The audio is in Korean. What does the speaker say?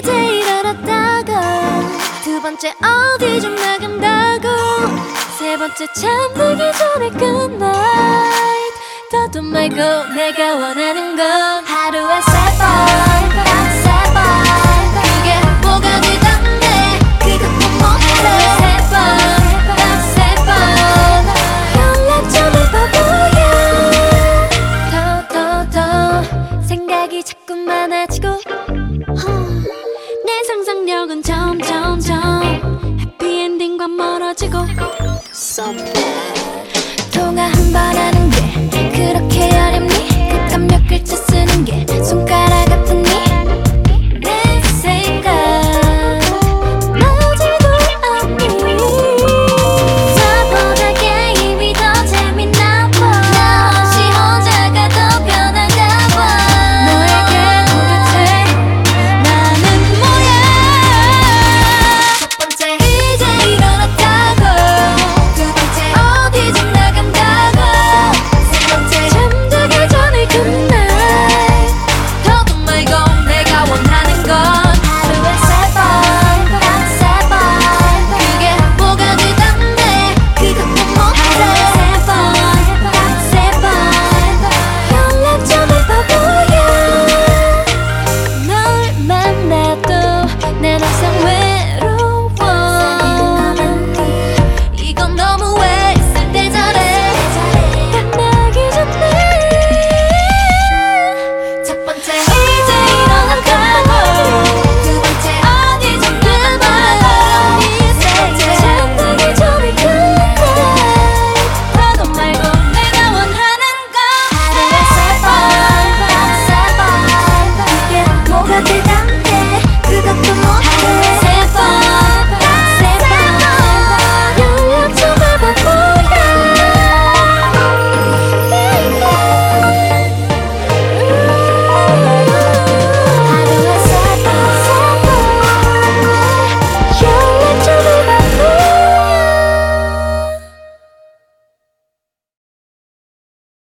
이제 일어났다고. 두 번째 어디 좀 나간다고. 세 번째 잠들기 전에 good night 더도 말고 내가 원하는 건 하루 상상력은 점점점. 해피엔딩과 멀어지고. So bad. 통화 한번.